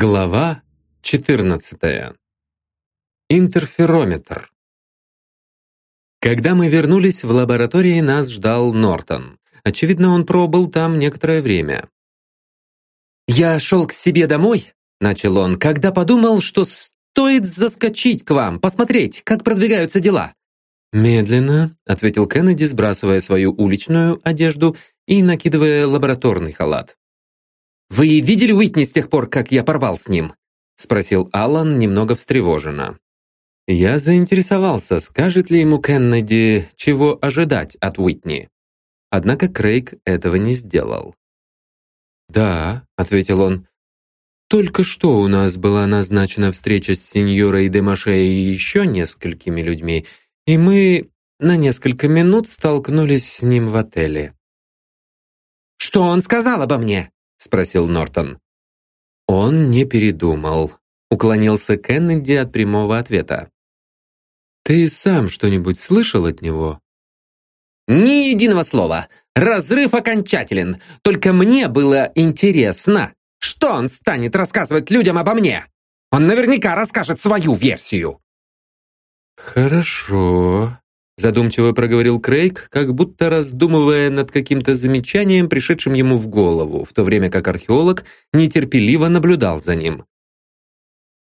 Глава 14. Интерферометр. Когда мы вернулись в лаборатории, нас ждал Нортон. Очевидно, он пробыл там некоторое время. «Я шел к себе домой», — начал он, «когда подумал, что стоит заскочить к вам, посмотреть, как продвигаются дела». «Медленно», — ответил Кеннеди, сбрасывая свою уличную одежду и накидывая лабораторный халат. «Вы видели Уитни с тех пор, как я порвал с ним?» спросил Аллан немного встревоженно. Я заинтересовался, скажет ли ему Кеннеди, чего ожидать от Уитни. Однако Крейг этого не сделал. «Да», — ответил он, — «только что у нас была назначена встреча с сеньорой Демаше и еще несколькими людьми, и мы на несколько минут столкнулись с ним в отеле». «Что он сказал обо мне?» Спросил Нортон. Он не передумал. Уклонился Кеннеди от прямого ответа. «Ты сам что-нибудь слышал от него?» «Ни единого слова. Разрыв окончателен. Только мне было интересно, что он станет рассказывать людям обо мне. Он наверняка расскажет свою версию». «Хорошо», задумчиво проговорил Крейг, как будто раздумывая над каким-то замечанием, пришедшим ему в голову, в то время как археолог нетерпеливо наблюдал за ним.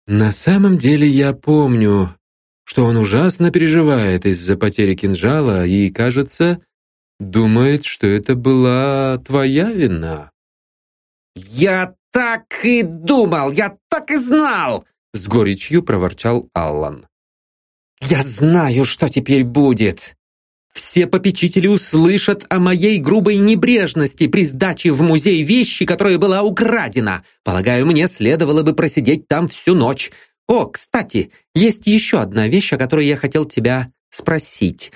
«На самом деле я помню, что он ужасно переживает из-за потери кинжала и, кажется, думает, что это была твоя вина». «Я так и думал! Я так и знал!» с горечью проворчал Аллан. «Я знаю, что теперь будет!» Все попечители услышат о моей грубой небрежности при сдаче в музей вещи, которая была украдена. Полагаю, мне следовало бы просидеть там всю ночь. О, кстати, есть еще одна вещь, о которой я хотел тебя спросить.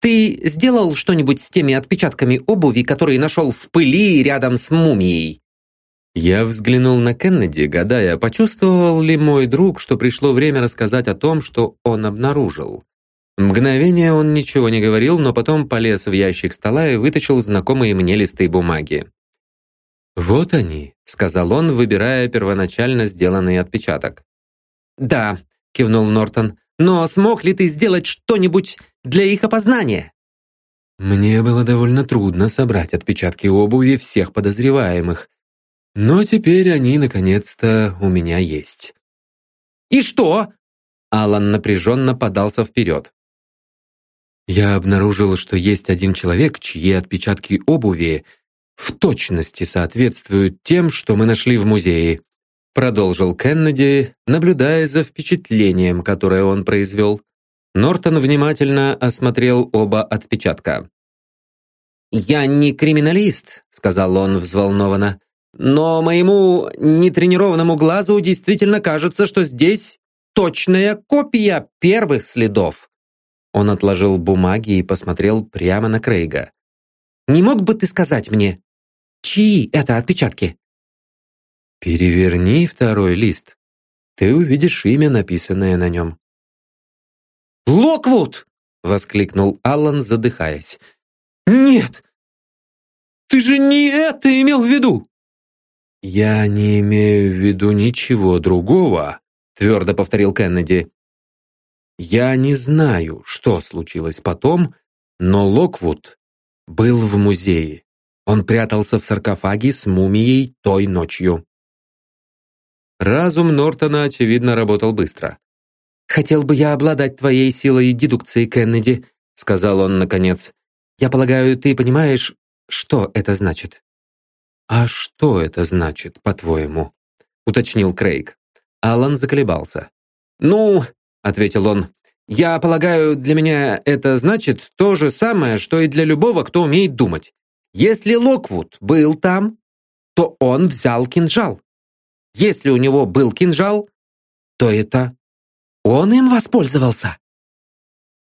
Ты сделал что-нибудь с теми отпечатками обуви, которые нашел в пыли рядом с мумией? Я взглянул на Кеннеди, гадая, почувствовал ли мой друг, что пришло время рассказать о том, что он обнаружил. Мгновение он ничего не говорил, но потом полез в ящик стола и вытащил знакомые мне листы бумаги. «Вот они», — сказал он, выбирая первоначально сделанный отпечаток. «Да», — кивнул Нортон, «но смог ли ты сделать что-нибудь для их опознания?» Мне было довольно трудно собрать отпечатки обуви всех подозреваемых, но теперь они, наконец-то, у меня есть. «И что?» Алан напряженно подался вперед. Я обнаружил, что есть один человек, чьи отпечатки обуви в точности соответствуют тем, что мы нашли в музее, продолжил Кеннеди, наблюдая за впечатлением, которое он произвел. Нортон внимательно осмотрел оба отпечатка. «Я не криминалист», — сказал он взволнованно. Но моему нетренированному глазу действительно кажется, что здесь точная копия первых следов. Он отложил бумаги и посмотрел прямо на Крейга. «Не мог бы ты сказать мне, чьи это отпечатки?» «Переверни второй лист. Ты увидишь имя, написанное на нем». «Локвуд!» — воскликнул Аллан, задыхаясь. «Нет! Ты же не это имел в виду!» «Я не имею в виду ничего другого», твердо повторил Кеннеди. «Я не знаю, что случилось потом, но Локвуд был в музее. Он прятался в саркофаге с мумией той ночью». Разум Нортона, очевидно, работал быстро. «Хотел бы я обладать твоей силой дедукции, Кеннеди», сказал он наконец. «Я полагаю, ты понимаешь, что это значит?» «А что это значит, по-твоему?» — уточнил Крейг. Алан заколебался. «Ну, — ответил он, — я полагаю, для меня это значит то же самое, что и для любого, кто умеет думать. Если Локвуд был там, то он взял кинжал. Если у него был кинжал, то это он им воспользовался».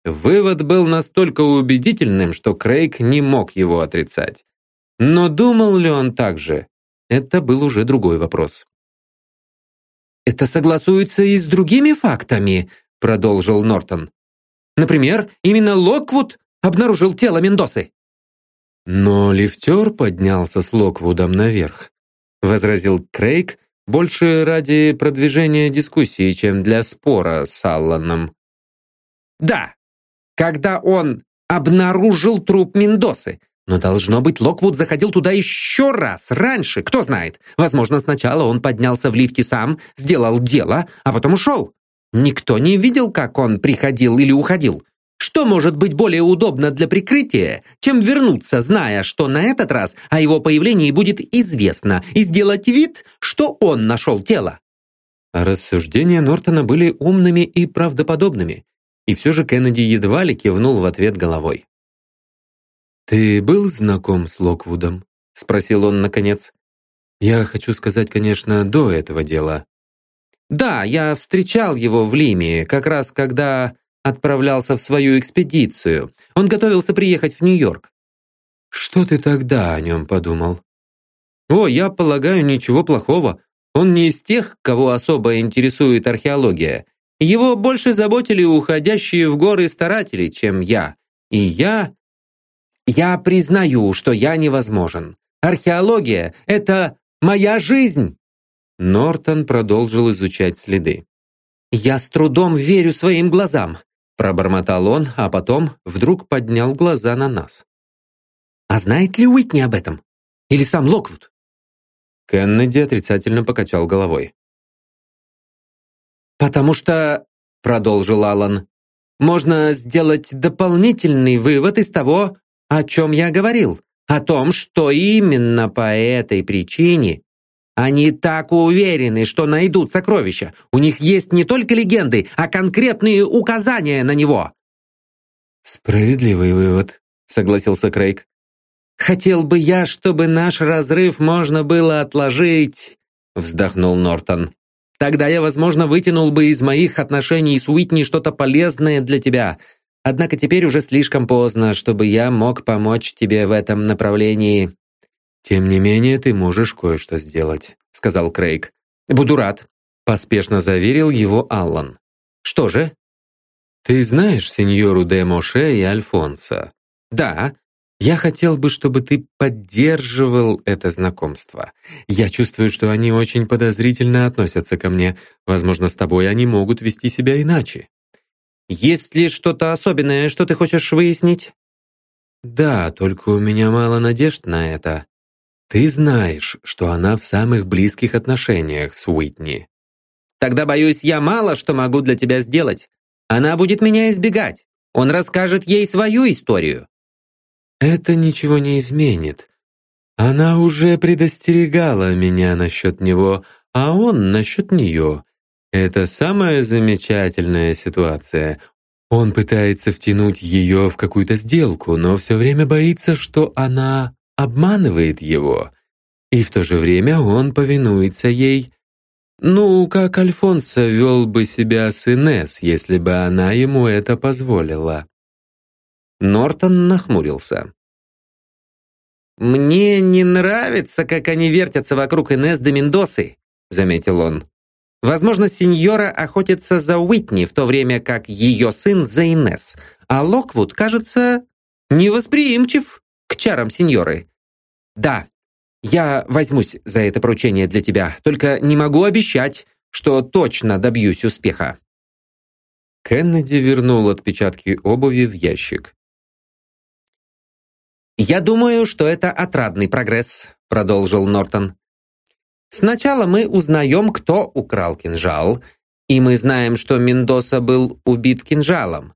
Вывод был настолько убедительным, что Крейг не мог его отрицать. Но думал ли он так же? Это был уже другой вопрос. «Это согласуется и с другими фактами», продолжил Нортон. «Например, именно Локвуд обнаружил тело Мендосы». «Но лифтер поднялся с Локвудом наверх», возразил Крейг, Больше ради продвижения дискуссии, чем для спора с Алланом. Да, когда он обнаружил труп Мендосы. Но, должно быть, Локвуд заходил туда еще раз, раньше, кто знает. Возможно, сначала он поднялся в лифте сам, сделал дело, а потом ушел. Никто не видел, как он приходил или уходил. Что может быть более удобно для прикрытия, чем вернуться, зная, что на этот раз о его появлении будет известно, и сделать вид, что он нашел тело? Рассуждения Нортона были умными и правдоподобными, и все же Кеннеди едва ли кивнул в ответ головой. «Ты был знаком с Локвудом?» — спросил он наконец. «Я хочу сказать, конечно, до этого дела». «Да, я встречал его в Лиме, как раз когда отправлялся в свою экспедицию. Он готовился приехать в Нью-Йорк. Что ты тогда о нем подумал? О, я полагаю, ничего плохого. Он не из тех, кого особо интересует археология. Его больше заботили уходящие в горы старатели, чем я. И я... Я признаю, что я невозможен. Археология — это моя жизнь. Нортон продолжил изучать следы. «Я с трудом верю своим глазам. Пробормотал он, а потом вдруг поднял глаза на нас. «А знает ли Уитни об этом? Или сам Локвуд?» Кеннеди отрицательно покачал головой. «Потому что, — продолжил Аллан, — можно сделать дополнительный вывод из того, о чем я говорил, о том, что именно по этой причине они так уверены, что найдут сокровища. У них есть не только легенды, а конкретные указания на него. Справедливый вывод, согласился Крейг. Хотел бы я, чтобы наш разрыв можно было отложить, вздохнул Нортон. Тогда я, возможно, вытянул бы из моих отношений с Уитни что-то полезное для тебя. Однако теперь уже слишком поздно, чтобы я мог помочь тебе в этом направлении. «Тем не менее, ты можешь кое-что сделать», — сказал Крейг. «Буду рад», — поспешно заверил его Аллан. «Что же?» «Ты знаешь сеньору де Моше и Альфонса?» «Да». «Я хотел бы, чтобы ты поддерживал это знакомство. Я чувствую, что они очень подозрительно относятся ко мне. Возможно, с тобой они могут вести себя иначе». «Есть ли что-то особенное, что ты хочешь выяснить?» «Да, только у меня мало надежд на это. Ты знаешь, что она в самых близких отношениях с Уитни. Тогда, боюсь, я мало что могу для тебя сделать. Она будет меня избегать. Он расскажет ей свою историю. Это ничего не изменит. Она уже предостерегала меня насчет него, а он насчет нее. Это самая замечательная ситуация. Он пытается втянуть ее в какую-то сделку, но все время боится, что она обманывает его, и в то же время он повинуется ей. Ну, как Альфонсо вел бы себя с Инесс, если бы она ему это позволила. Нортон нахмурился. «Мне не нравится, как они вертятся вокруг Инесс де Мендосы», заметил он. «Возможно, сеньора охотится за Уитни, в то время как ее сын за Инесс, а Локвуд, кажется, невосприимчив к чарам сеньоры. Да, я возьмусь за это поручение для тебя, только не могу обещать, что точно добьюсь успеха. Кеннеди вернул отпечатки обуви в ящик. «Я думаю, что это отрадный прогресс», — продолжил Нортон. «Сначала мы узнаем, кто украл кинжал, и мы знаем, что Мендоса был убит кинжалом.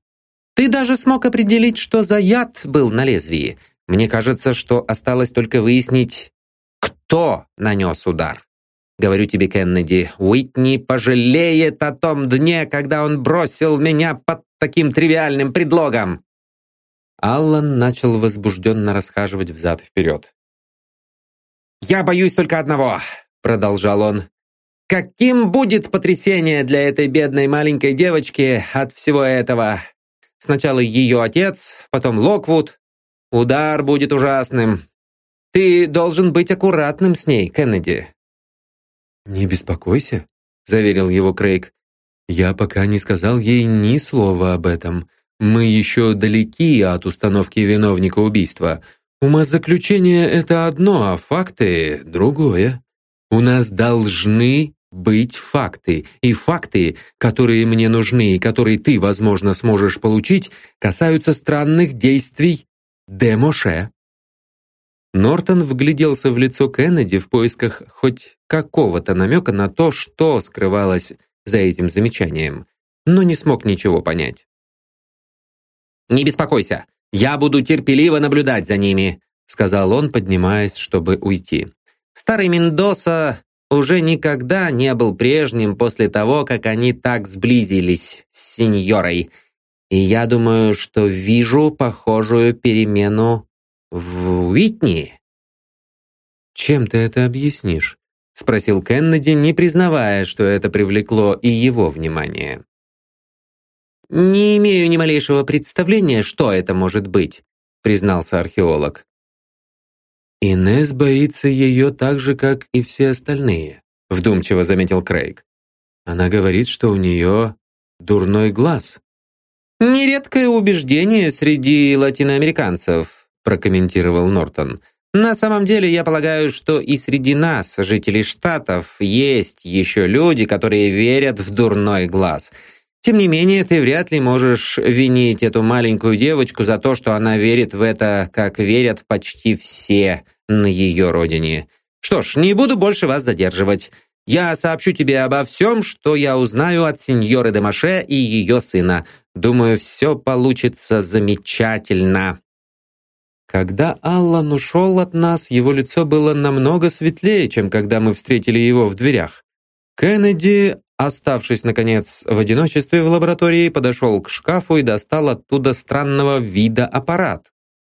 Ты даже смог определить, что за яд был на лезвии. Мне кажется, что осталось только выяснить, кто нанес удар. Говорю тебе, Кеннеди, Уитни пожалеет о том дне, когда он бросил меня под таким тривиальным предлогом. Аллан начал возбужденно расхаживать взад-вперед. «Я боюсь только одного», — продолжал он. «Каким будет потрясение для этой бедной маленькой девочки от всего этого? Сначала ее отец, потом Локвуд, Удар будет ужасным. Ты должен быть аккуратным с ней, Кеннеди». «Не беспокойся», — заверил его Крейг. «Я пока не сказал ей ни слова об этом. Мы еще далеки от установки виновника убийства. Умозаключение — это одно, а факты — другое». У нас должны быть факты, и факты, которые мне нужны и которые ты, возможно, сможешь получить, касаются странных действий Демоше. Нортон вгляделся в лицо Кеннеди в поисках хоть какого-то намека на то, что скрывалось за этим замечанием, но не смог ничего понять. «Не беспокойся, я буду терпеливо наблюдать за ними», сказал он, поднимаясь, чтобы уйти. «Старый Мендоса уже никогда не был прежним после того, как они так сблизились с сеньорой. И я думаю, что вижу похожую перемену в Уитни. «Чем ты это объяснишь?» — спросил Кеннеди, не признавая, что это привлекло и его внимание. «Не имею ни малейшего представления, что это может быть», — признался археолог. «Инесс боится ее так же, как и все остальные», — вдумчиво заметил Крейг. «Она говорит, что у нее дурной глаз». «Нередкое убеждение среди латиноамериканцев», — прокомментировал Нортон. «На самом деле, я полагаю, что и среди нас, жителей Штатов, есть еще люди, которые верят в дурной глаз». Тем не менее, ты вряд ли можешь винить эту маленькую девочку за то, что она верит в это, как верят почти все на ее родине. Что ж, не буду больше вас задерживать. Я сообщу тебе обо всем, что я узнаю от сеньоры Демаше и ее сына. Думаю, все получится замечательно». Когда Аллан ушел от нас, его лицо было намного светлее, чем когда мы встретили его в дверях. Кеннеди Оставшись, наконец, в одиночестве в лаборатории, подошел к шкафу и достал оттуда странного вида аппарат,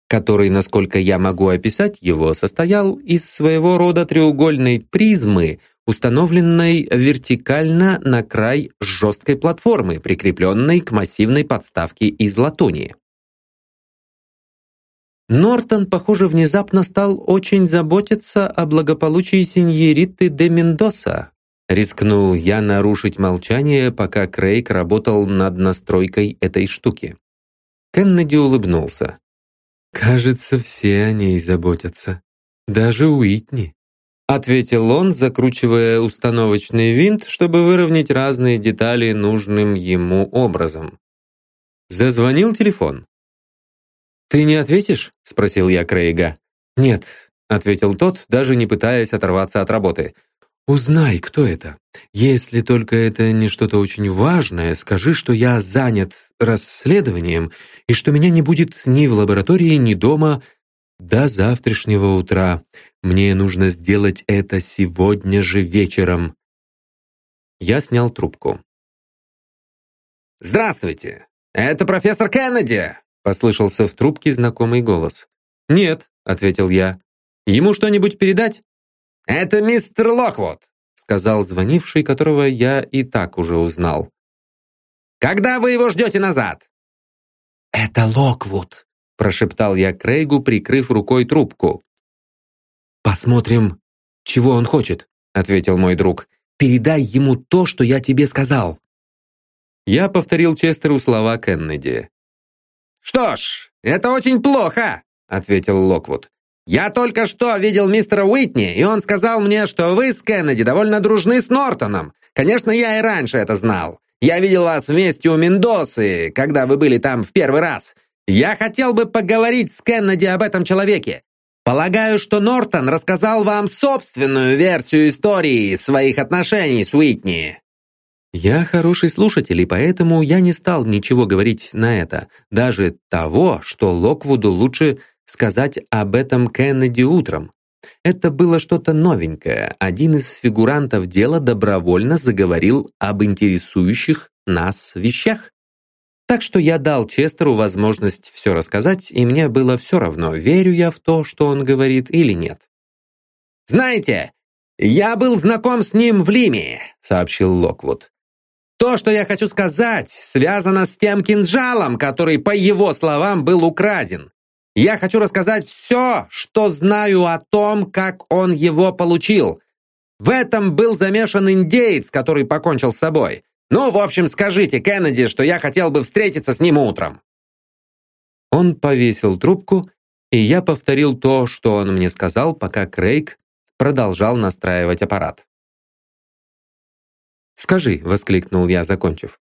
который, насколько я могу описать его, состоял из своего рода треугольной призмы, установленной вертикально на край жесткой платформы, прикрепленной к массивной подставке из латуни. Нортон, похоже, внезапно стал очень заботиться о благополучии сеньориты де Мендоса, Рискнул я нарушить молчание, пока Крейг работал над настройкой этой штуки. Кеннеди улыбнулся. «Кажется, все о ней заботятся. Даже Уитни», ответил он, закручивая установочный винт, чтобы выровнять разные детали нужным ему образом. Зазвонил телефон. «Ты не ответишь?» — спросил я Крейга. «Нет», — ответил тот, даже не пытаясь оторваться от работы. Узнай, кто это. Если только это не что-то очень важное, скажи, что я занят расследованием и что меня не будет ни в лаборатории, ни дома до завтрашнего утра. Мне нужно сделать это сегодня же вечером. Я снял трубку. «Здравствуйте! Это профессор Кеннеди!» послышался в трубке знакомый голос. «Нет», — ответил я. «Ему что-нибудь передать?» «Это мистер Локвуд», — сказал звонивший, которого я и так уже узнал. «Когда вы его ждете назад?» «Это Локвуд», — прошептал я Крейгу, прикрыв рукой трубку. «Посмотрим, чего он хочет», — ответил мой друг. «Передай ему то, что я тебе сказал». Я повторил Честеру слова Кеннеди. «Что ж, это очень плохо», — ответил Локвуд. «Я только что видел мистера Уитни, и он сказал мне, что вы с Кеннеди довольно дружны с Нортоном. Конечно, я и раньше это знал. Я видел вас вместе у Мендосы, когда вы были там в первый раз. Я хотел бы поговорить с Кеннеди об этом человеке. Полагаю, что Нортон рассказал вам собственную версию истории своих отношений с Уитни». Я хороший слушатель, и поэтому я не стал ничего говорить на это. Даже того, что Локвуду лучше сказать об этом Кеннеди утром. Это было что-то новенькое. Один из фигурантов дела добровольно заговорил об интересующих нас вещах. Так что я дал Честеру возможность все рассказать, и мне было все равно, верю я в то, что он говорит или нет. «Знаете, я был знаком с ним в Лиме», — сообщил Локвуд. «То, что я хочу сказать, связано с тем кинжалом, который, по его словам, был украден. Я хочу рассказать все, что знаю о том, как он его получил. В этом был замешан индеец, который покончил с собой. Ну, в общем, скажите Кеннеди, что я хотел бы встретиться с ним утром». Он повесил трубку, и я повторил то, что он мне сказал, пока Крейг продолжал настраивать аппарат. «Скажи», — воскликнул я, закончив,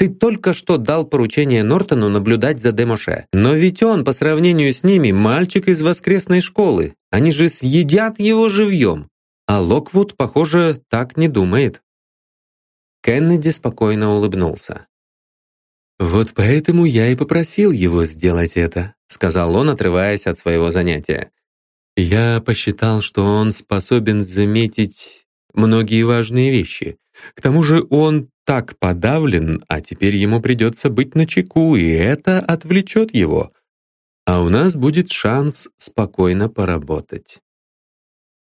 «ты только что дал поручение Нортону наблюдать за Демоше, но ведь он, по сравнению с ними, мальчик из воскресной школы. Они же съедят его живьем. А Локвуд, похоже, так не думает». Кеннеди спокойно улыбнулся. «Вот поэтому я и попросил его сделать это», сказал он, отрываясь от своего занятия. «Я посчитал, что он способен заметить многие важные вещи. К тому же он так подавлен, а теперь ему придется быть начеку, и это отвлечет его. А у нас будет шанс спокойно поработать».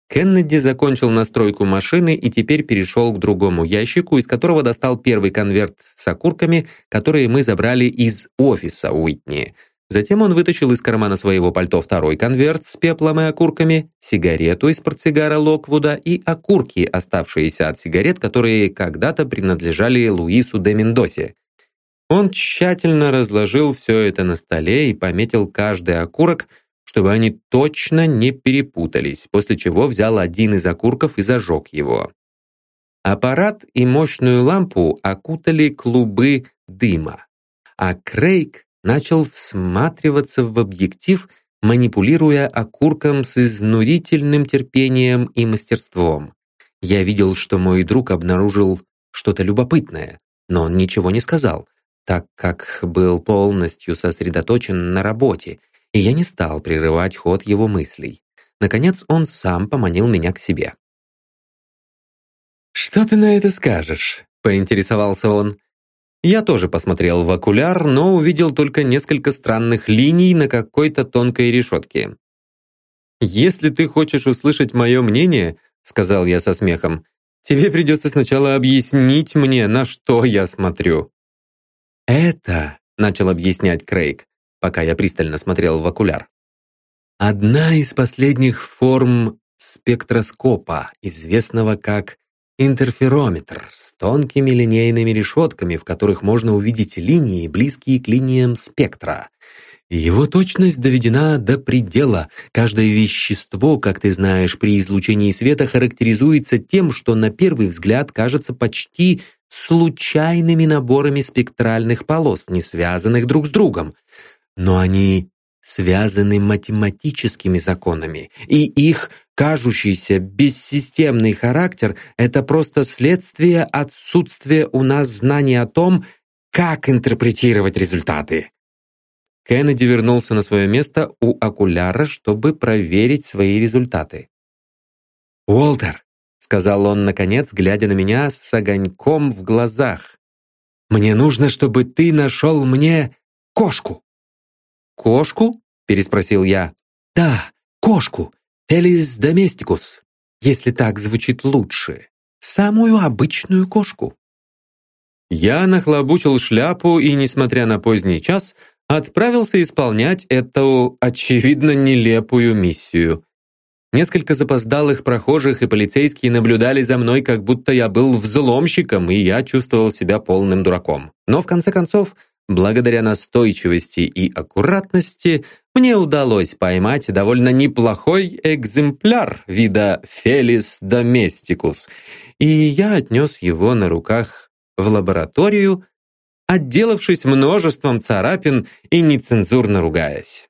Кеннеди закончил настройку машины и теперь перешел к другому ящику, из которого достал первый конверт с окурками, которые мы забрали из офиса Уитни. Затем он вытащил из кармана своего пальто второй конверт с пеплом и окурками, сигарету из портсигара Локвуда и окурки, оставшиеся от сигарет, которые когда-то принадлежали Луису де Мендосе. Он тщательно разложил все это на столе и пометил каждый окурок – чтобы они точно не перепутались, после чего взял один из окурков и зажег его. Аппарат и мощную лампу окутали клубы дыма, а Крейг начал всматриваться в объектив, манипулируя окурком с изнурительным терпением и мастерством. Я видел, что мой друг обнаружил что-то любопытное, но он ничего не сказал, так как был полностью сосредоточен на работе и я не стал прерывать ход его мыслей. Наконец он сам поманил меня к себе. «Что ты на это скажешь?» — поинтересовался он. Я тоже посмотрел в окуляр, но увидел только несколько странных линий на какой-то тонкой решетке. «Если ты хочешь услышать мое мнение», — сказал я со смехом, «тебе придется сначала объяснить мне, на что я смотрю». «Это», — начал объяснять Крейг, пока я пристально смотрел в окуляр. Одна из последних форм спектроскопа, известного как интерферометр, с тонкими линейными решетками, в которых можно увидеть линии, близкие к линиям спектра. Его точность доведена до предела. Каждое вещество, как ты знаешь, при излучении света характеризуется тем, что на первый взгляд кажется почти случайными наборами спектральных полос, не связанных друг с другом но они связаны математическими законами, и их кажущийся бессистемный характер — это просто следствие отсутствия у нас знаний о том, как интерпретировать результаты. Кеннеди вернулся на свое место у окуляра, чтобы проверить свои результаты. «Уолтер», — сказал он, наконец, глядя на меня с огоньком в глазах, «мне нужно, чтобы ты нашел мне кошку». «Кошку?» — переспросил я. «Да, кошку. Элис доместикус, если так звучит лучше. Самую обычную кошку». Я нахлобучил шляпу и, несмотря на поздний час, отправился исполнять эту, очевидно, нелепую миссию. Несколько запоздалых прохожих и полицейские наблюдали за мной, как будто я был взломщиком, и я чувствовал себя полным дураком. Но, в конце концов, Благодаря настойчивости и аккуратности мне удалось поймать довольно неплохой экземпляр вида Felis domesticus, и я отнес его на руках в лабораторию, отделавшись множеством царапин и нецензурно ругаясь.